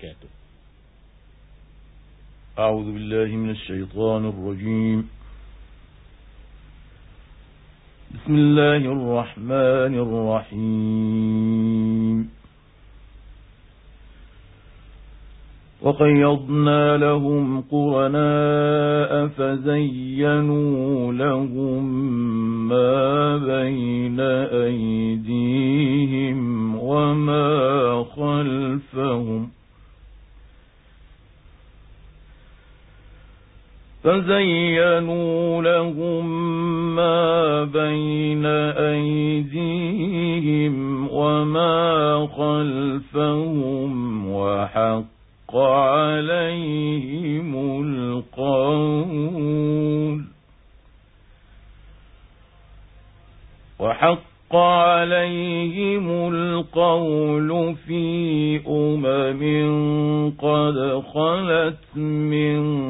وبركاته. أعوذ بالله من الشيطان الرجيم. بسم الله الرحمن الرحيم. وقيضنا لهم قرناء فزينوا لهم ما بين أيديهم وما خلفهم. فزينوا لهم ما بين أيديهم وما خلفهم وحق عليهم القول وحق عليهم القول في أمم قد خلت من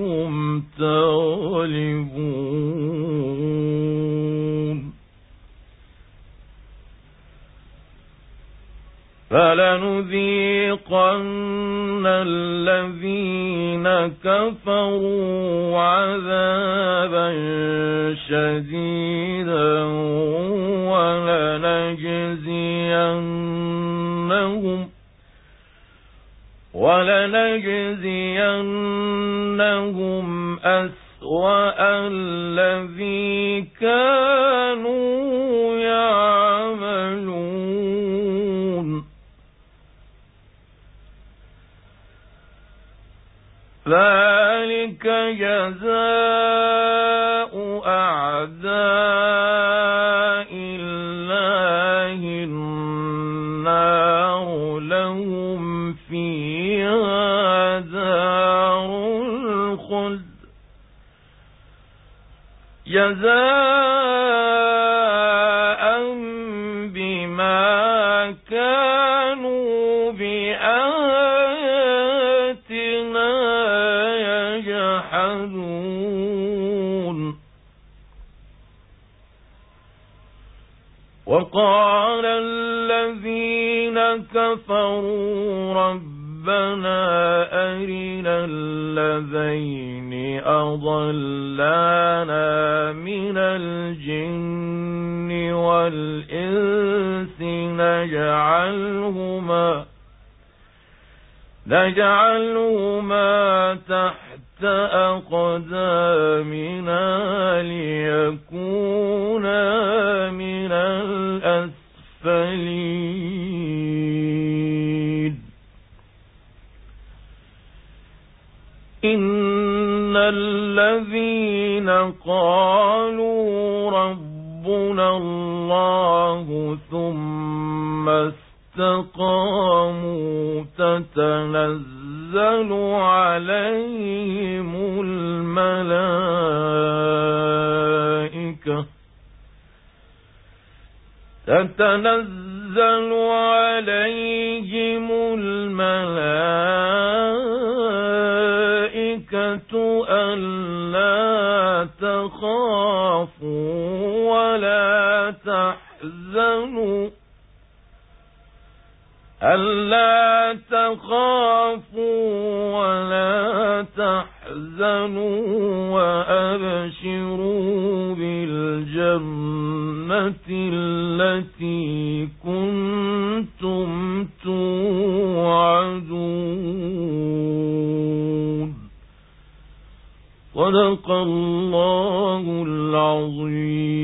فلنذيقن الذين كفروا عذابا شديدا ولنجزينهم ولنجزينهم أسوأ الذي كانوا يعملون. ذلك جزاء أعداء الله النار لهم فيها دار الخلد. جزاء بما كانوا وقال الذين كفروا ربنا أرنا الذين أضلانا من الجن والإنس نجعلهما نجعلهما تحت أقدامنا ليكونا من الأسفلين. إن الذين قالوا ربنا الله ثم استقاموا تتنزل عليهم الملائكة. تتنزل عليهم الملائكة ألا تخافوا ولا تحزنوا. ألا تخافوا ولا تحزنوا وأبشروا بالجنة التي كنتم توعدون. صدق الله العظيم.